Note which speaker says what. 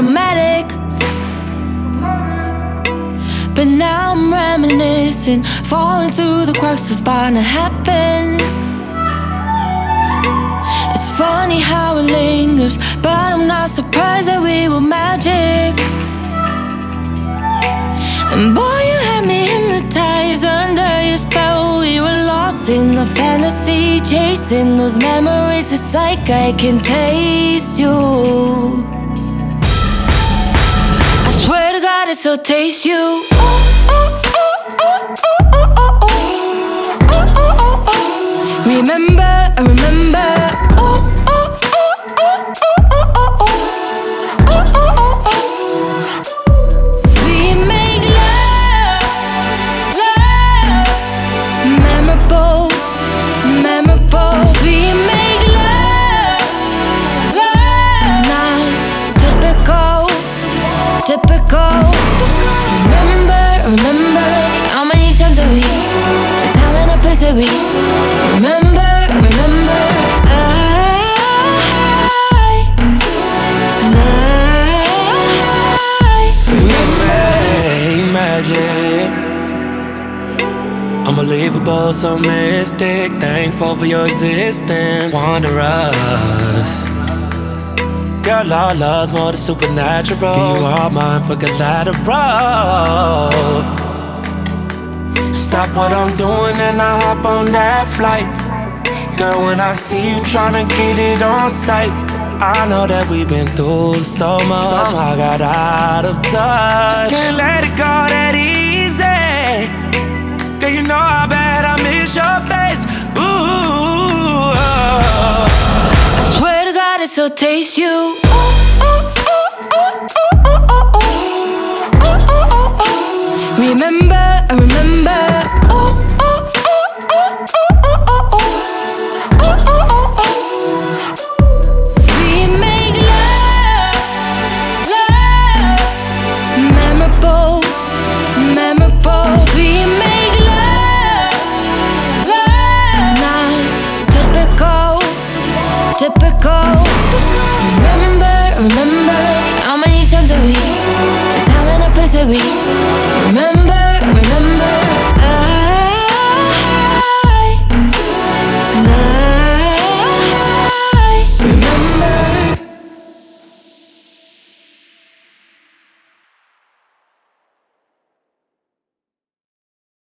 Speaker 1: romantic. But now I'm reminiscing, falling through the cracks, what's bound to happen. It's funny how it lingers, but I'm not surprised that we were magic. And boy, you had me hypnotized under your spell. We were lost in the fantasy, chasing those memories. It's like I can taste you. Swear to I still taste you. Remember, I remember. Remember, remember. I,
Speaker 2: magic. Unbelievable, so mystic. Thankful for your existence. Wanderers. Girl, our love's more than supernatural. Give you all mine for collateral. Stop what I'm doing and I hop on that flight. Girl, when I see you tryna get it on sight, I know that we've been through so much. Somehow got out of touch. Just can't let it go that easy. Girl, you know how bad I miss your face. Ooh.
Speaker 1: I swear to God, I still taste you. Remember remember. A a Remember, remember how many times have we, the time and the place that we.